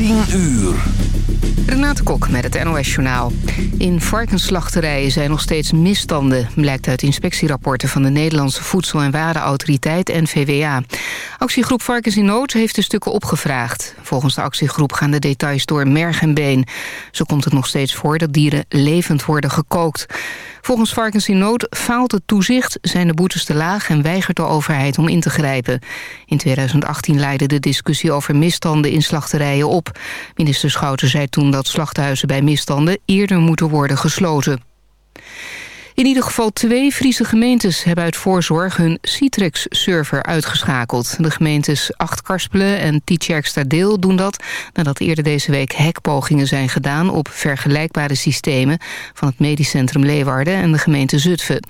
10 uur. Renate Kok met het NOS Journaal. In varkensslachterijen zijn nog steeds misstanden... blijkt uit inspectierapporten van de Nederlandse Voedsel- en Warenautoriteit en VWA. Actiegroep Varkens in Nood heeft de stukken opgevraagd. Volgens de actiegroep gaan de details door merg en been. Zo komt het nog steeds voor dat dieren levend worden gekookt. Volgens Varkens in Nood faalt het toezicht, zijn de boetes te laag... en weigert de overheid om in te grijpen. In 2018 leidde de discussie over misstanden in slachterijen op. Minister Schouten zei toen dat slachthuizen bij misstanden... eerder moeten worden gesloten. In ieder geval twee Friese gemeentes hebben uit voorzorg hun Citrix-server uitgeschakeld. De gemeentes Acht-Karspelen en Tietjerkstadeel doen dat nadat eerder deze week hackpogingen zijn gedaan op vergelijkbare systemen van het Medisch Centrum Leeuwarden en de gemeente Zutphen.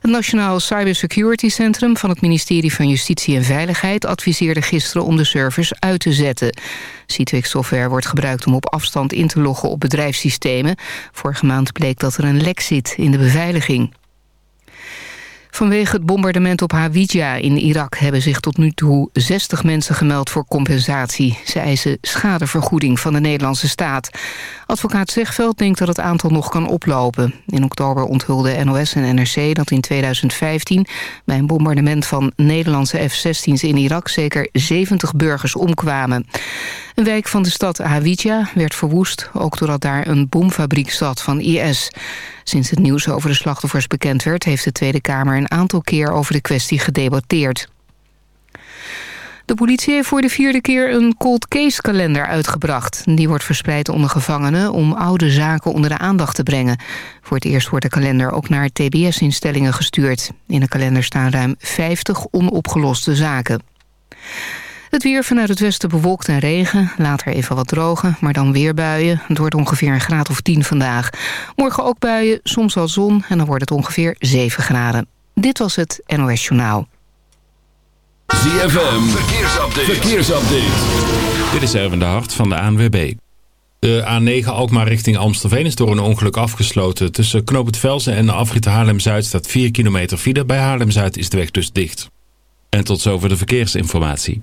Het Nationaal Cybersecurity Centrum van het ministerie van Justitie en Veiligheid adviseerde gisteren om de servers uit te zetten. Citrix-software wordt gebruikt om op afstand in te loggen op bedrijfssystemen. Vorige maand bleek dat er een lek zit in de beveiliging. Vanwege het bombardement op Hawija in Irak hebben zich tot nu toe 60 mensen gemeld voor compensatie. Ze eisen schadevergoeding van de Nederlandse staat. Advocaat Zegveld denkt dat het aantal nog kan oplopen. In oktober onthulde NOS en NRC dat in 2015 bij een bombardement van Nederlandse F-16's in Irak zeker 70 burgers omkwamen. Een wijk van de stad Hawija werd verwoest, ook doordat daar een bomfabriek zat van IS. Sinds het nieuws over de slachtoffers bekend werd... heeft de Tweede Kamer een aantal keer over de kwestie gedebatteerd. De politie heeft voor de vierde keer een cold case kalender uitgebracht. Die wordt verspreid onder gevangenen om oude zaken onder de aandacht te brengen. Voor het eerst wordt de kalender ook naar tbs-instellingen gestuurd. In de kalender staan ruim 50 onopgeloste zaken. Het weer vanuit het westen bewolkt en regen. Later even wat drogen, maar dan weer buien. Het wordt ongeveer een graad of 10 vandaag. Morgen ook buien, soms wel zon en dan wordt het ongeveer 7 graden. Dit was het NOS Journaal. ZFM, verkeersupdate. verkeersupdate. Dit is Erwin de Hart van de ANWB. De A9 Alkmaar richting Amstelveen is door een ongeluk afgesloten. Tussen Knoop het Velsen en de afrit Haarlem-Zuid staat 4 kilometer file. Bij Haarlem-Zuid is de weg dus dicht. En tot zover de verkeersinformatie.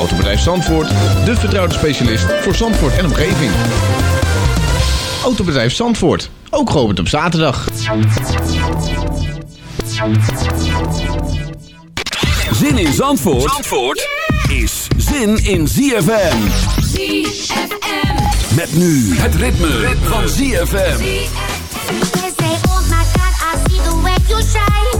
Autobedrijf Zandvoort, de vertrouwde specialist voor Zandvoort en omgeving. Autobedrijf Zandvoort, ook geopend op zaterdag. Zin in Zandvoort, Zandvoort is zin in ZFM. ZFM. Met nu het ritme, van ZFM. They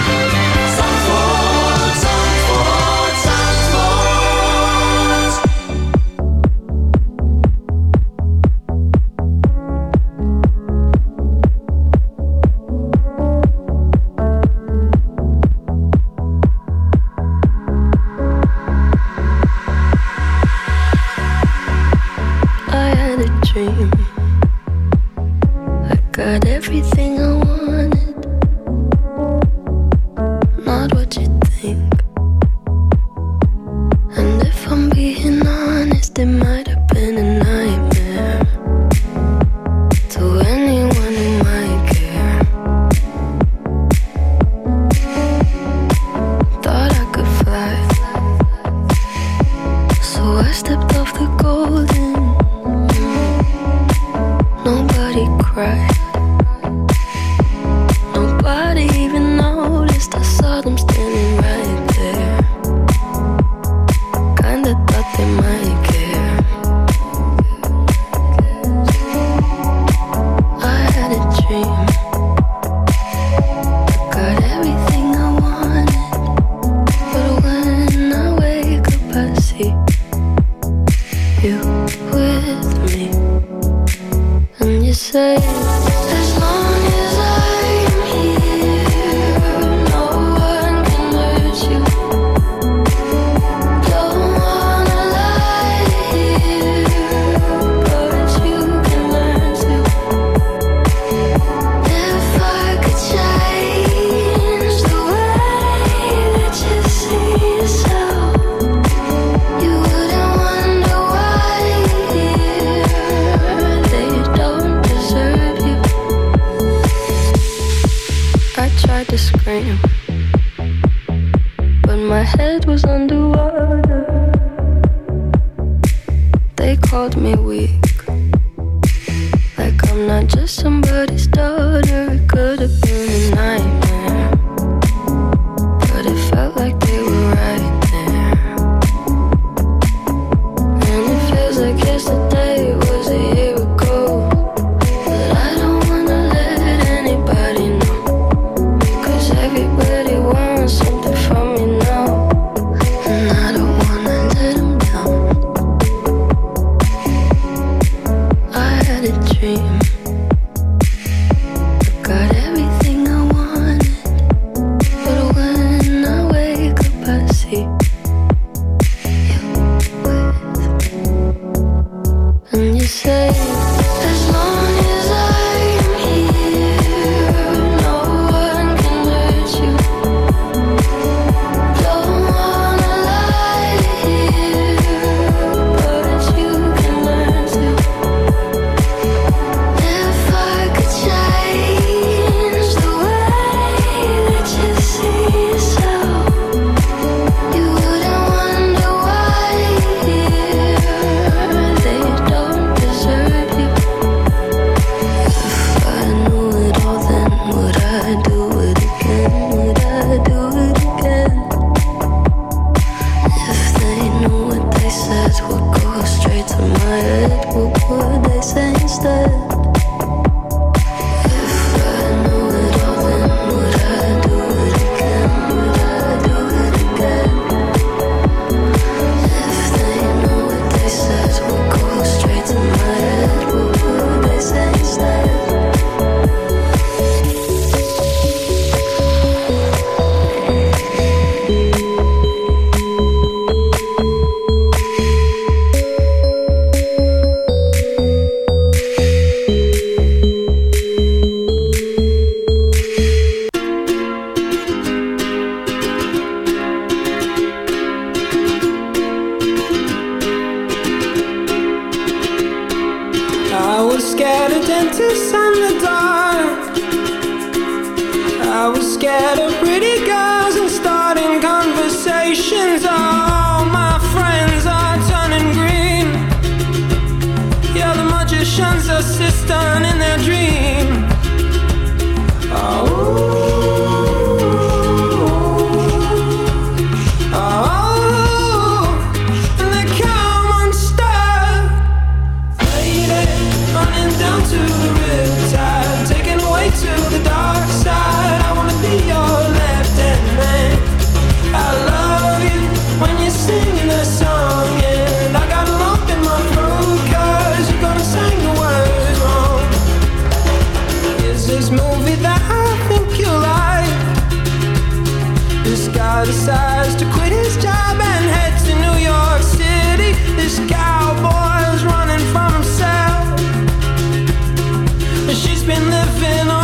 исход. living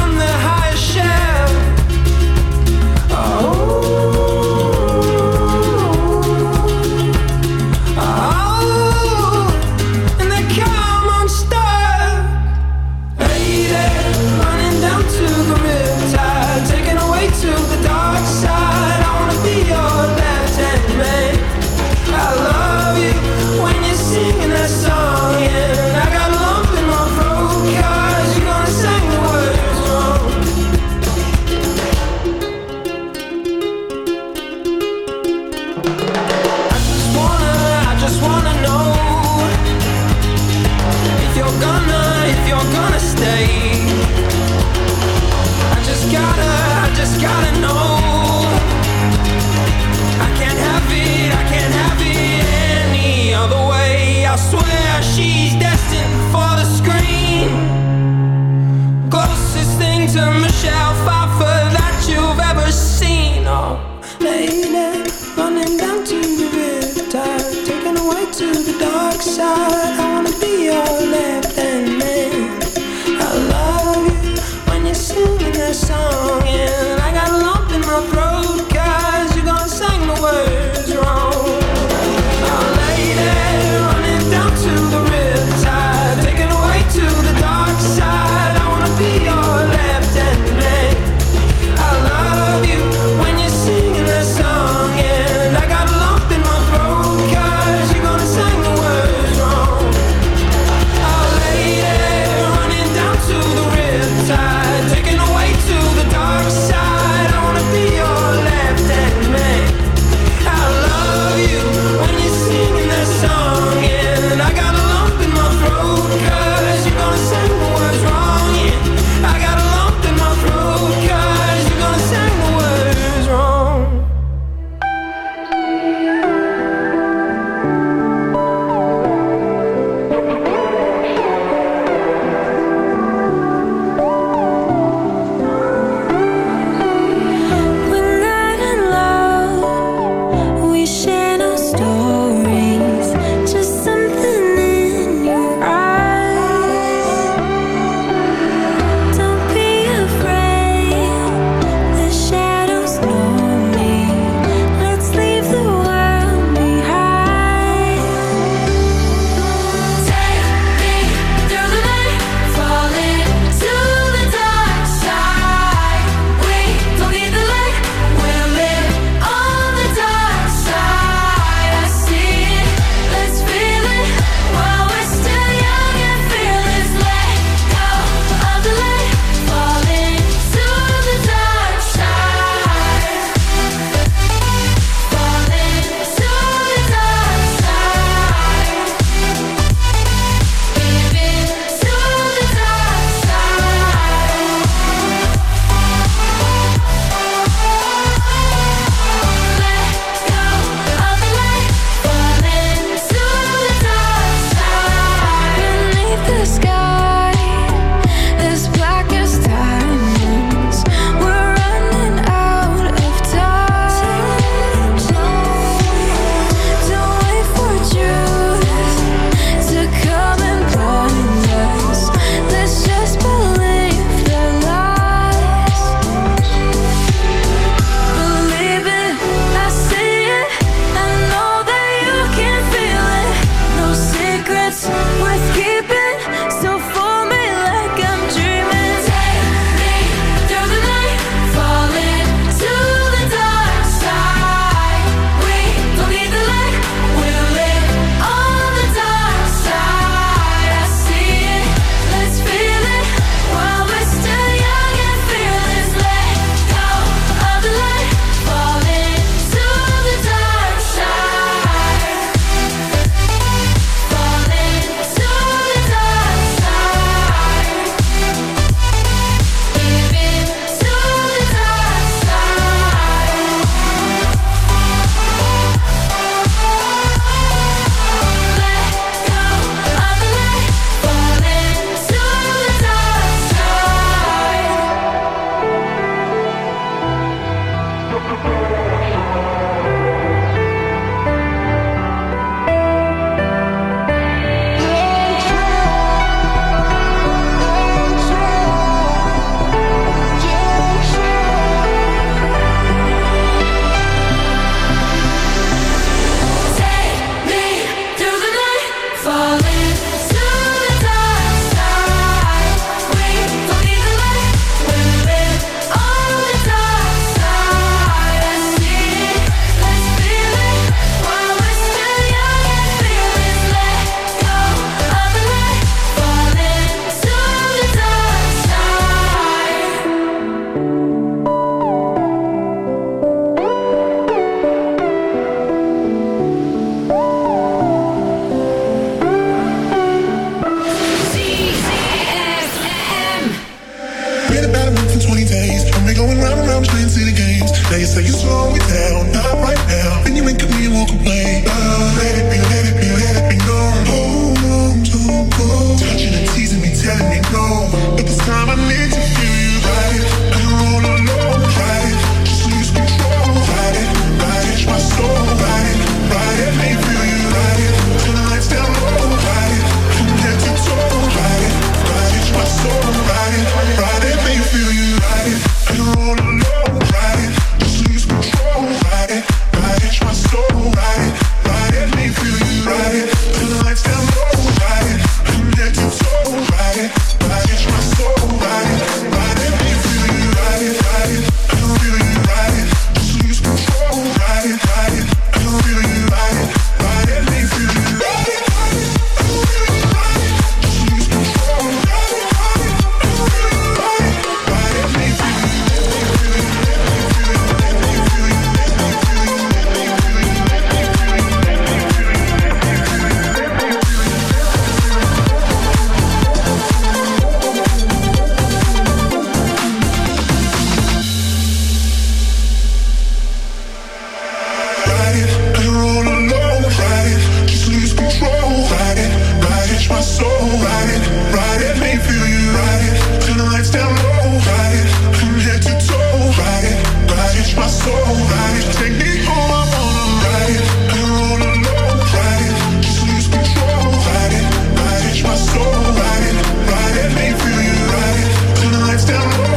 So you slow still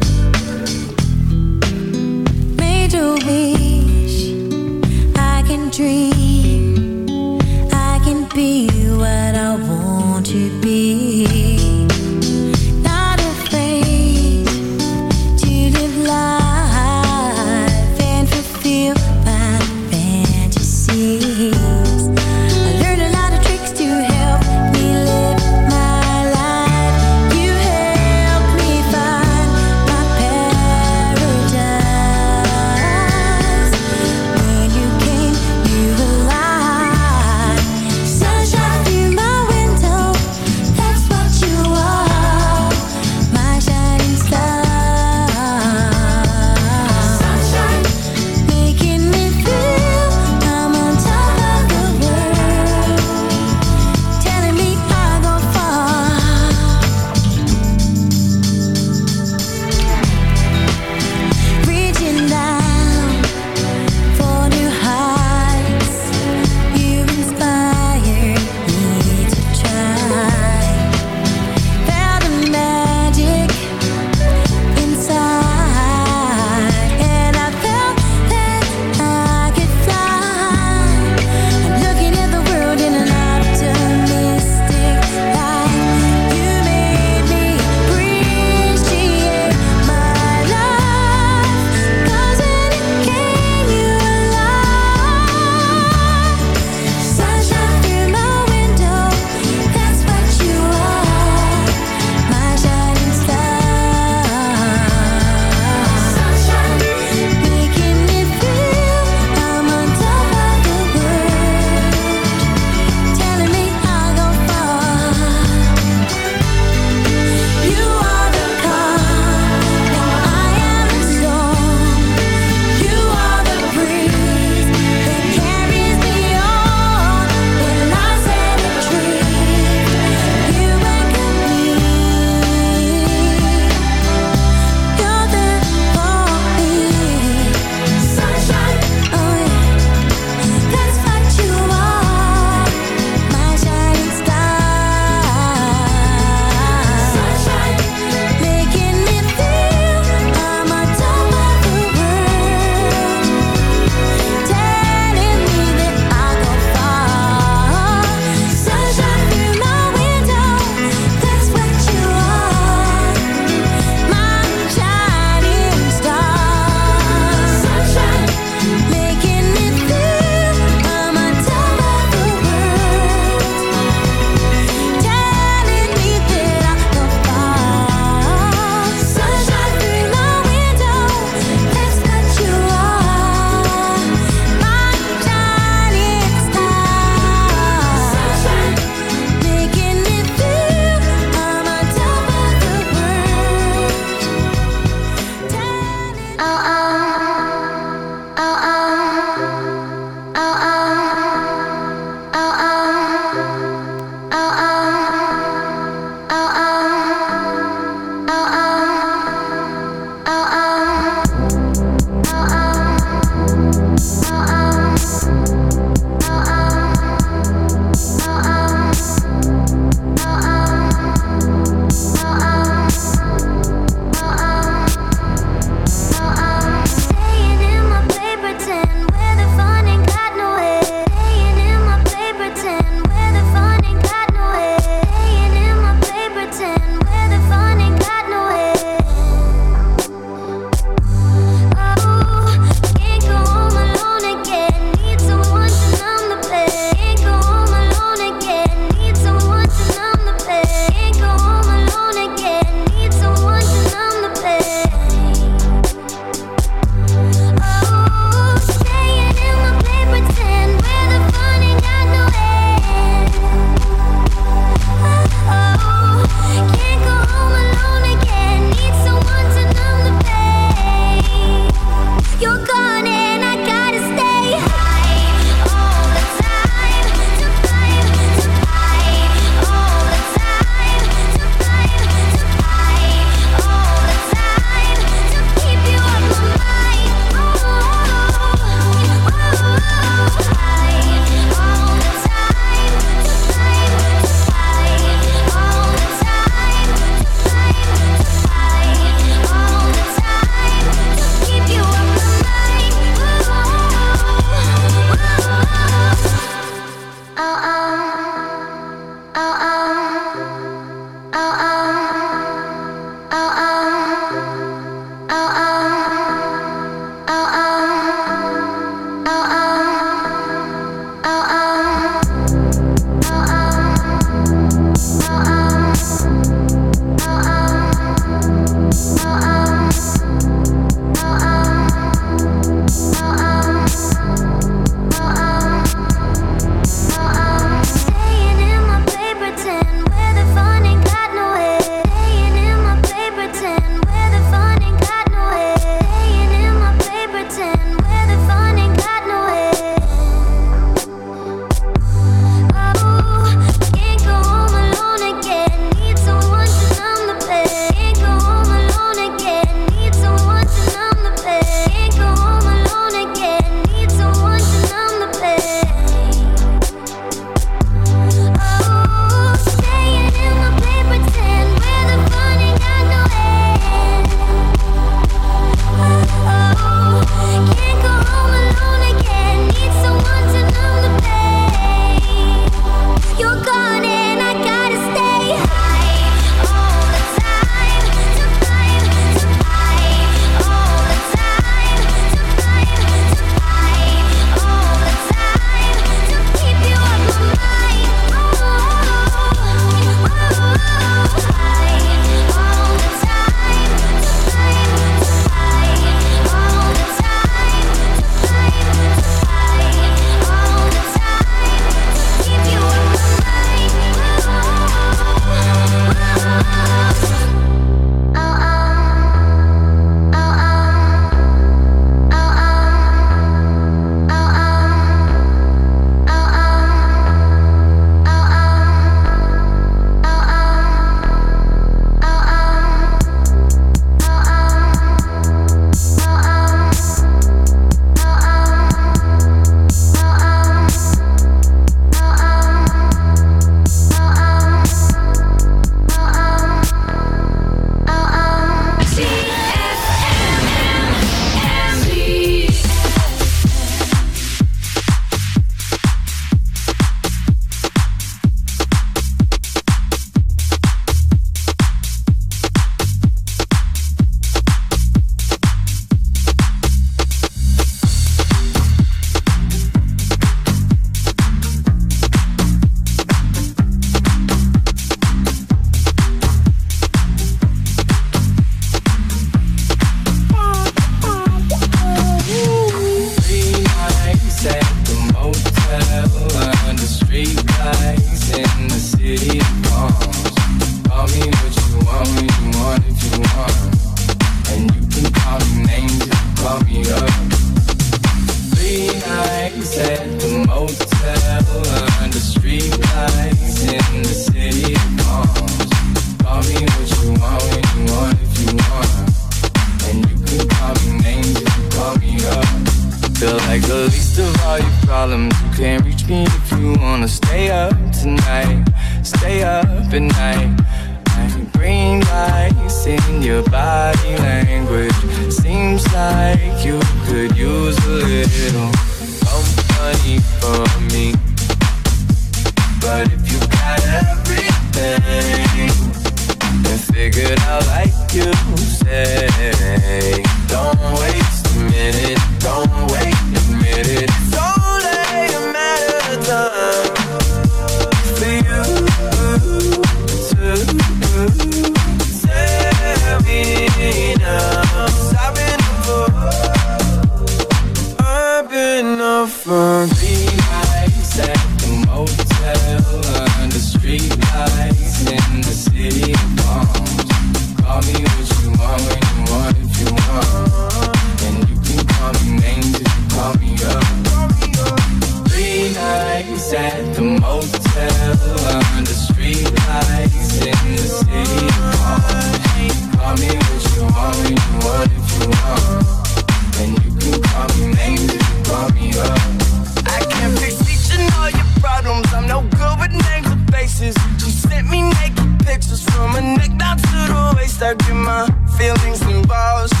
pictures. She sent me naked pictures from her neck down to the waist. I get my feelings involved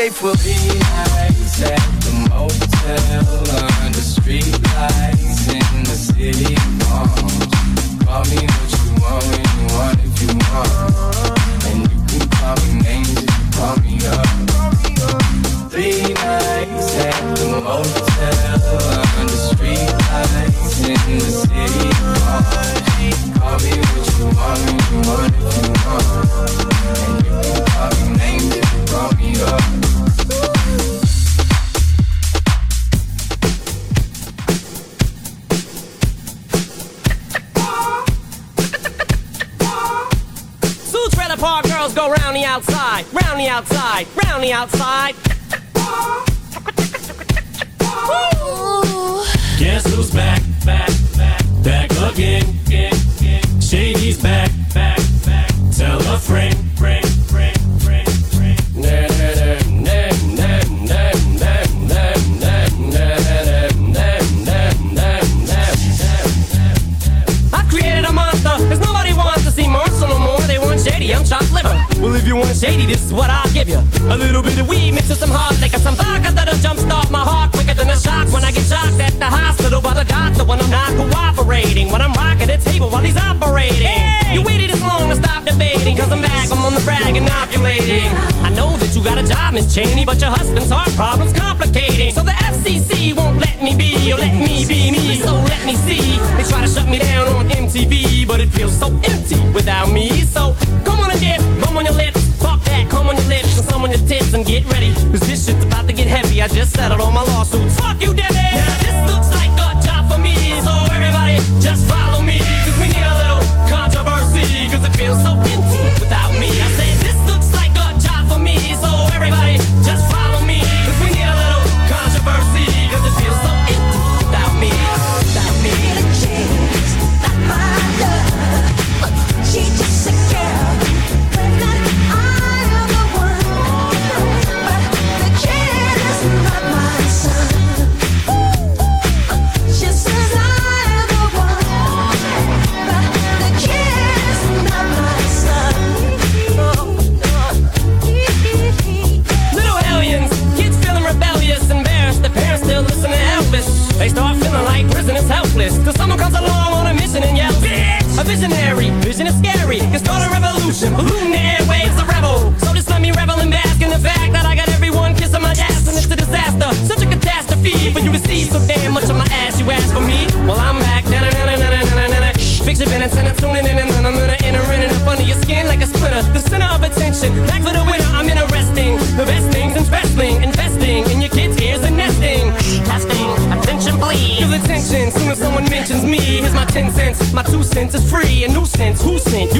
even. be nights at the motel outside, round the outside. Guess who's back, back, back, back again? Shady's back, back, back. Tell a friend, friend, Shady, I'm. Well, if you want shady, this is what I give you a little bit of weed mixed with some hard liquor, some vodka that'll jumpstart my heart quicker than a shock when I get shocked at the hospital by the doctor when I'm not cooperating. When I'm rocking the table while he's operating. Hey! You waited this long to stop debating, cause I'm back, I'm on the brag and. I know that you got a job, Miss Cheney, but your husband's heart problem's complicating. So the FCC won't let me be, or let me be me, so let me see. They try to shut me down on MTV, but it feels so empty without me. So come on and dip, bum on your lips back, come on your lips and some on your tits and get ready. Cause this shit's about to get heavy. I just settled all my lawsuits. Fuck you, Debbie! Now this looks like a job for me. So everybody just follow me. Cause we need a little controversy. Cause it feels so empty without me. I say revolution. Luminan airwaves, a rebel. So just let me revel and bask in the fact that I got everyone kissing my ass, and it's a disaster. Such a catastrophe But you receive so damn much of my ass. You ask for me, well I'm back. Na na na na na na na. Fix your penance and I'm tuning in and I'm gonna enter in and up under your skin like a splinter. The center of attention. Back for the winner. I'm interesting. The best things in wrestling, investing in your kids' ears and nesting. Testing. Attention, please. Feel attention. Soon as someone mentions me, here's my ten cents. My two cents is free. A nuisance. Who sent you?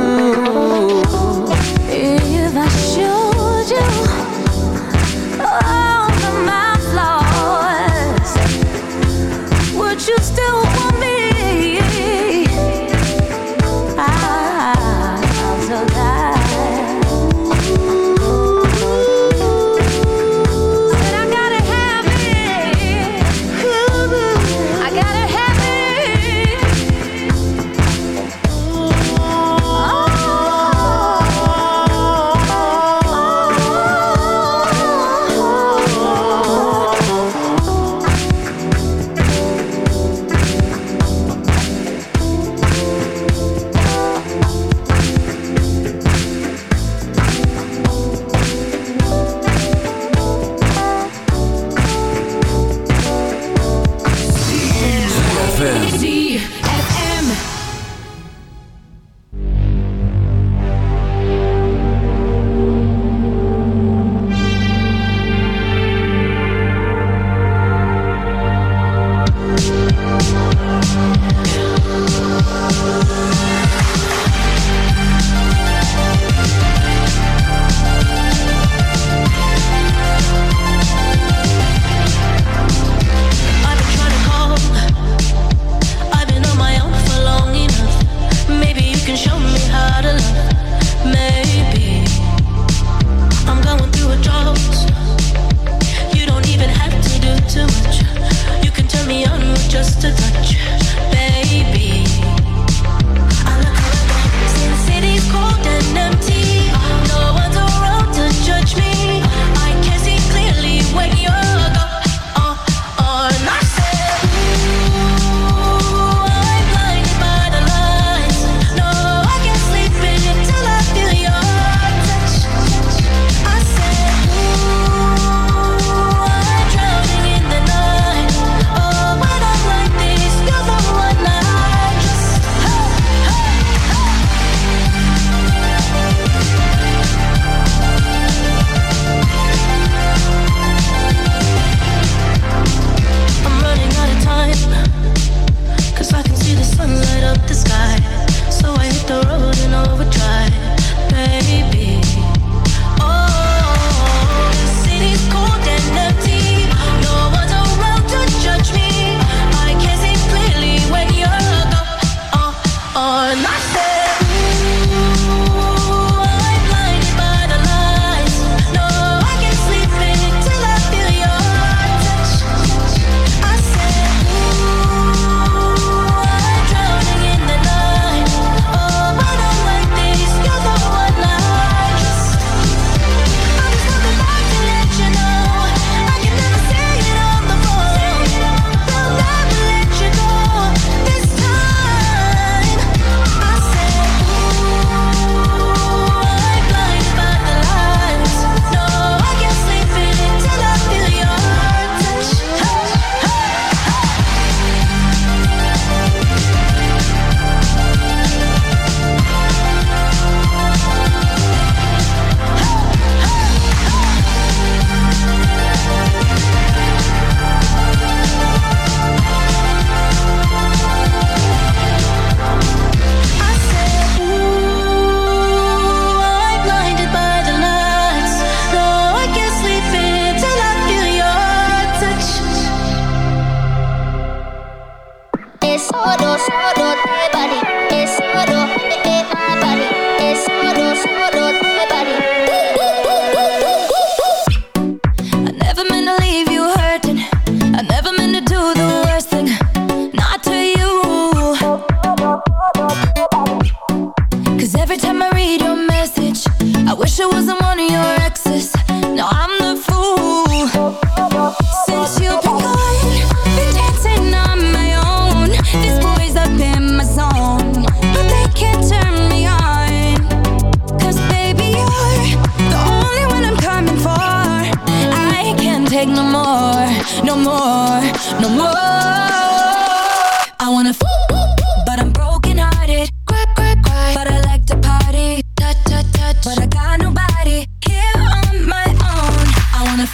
but I got nobody here on my own. I wanna,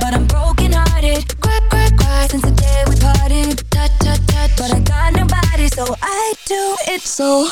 but I'm. Cry, cry, cry since the day we parted. Touch, touch, touch, but I got nobody, so I do it so.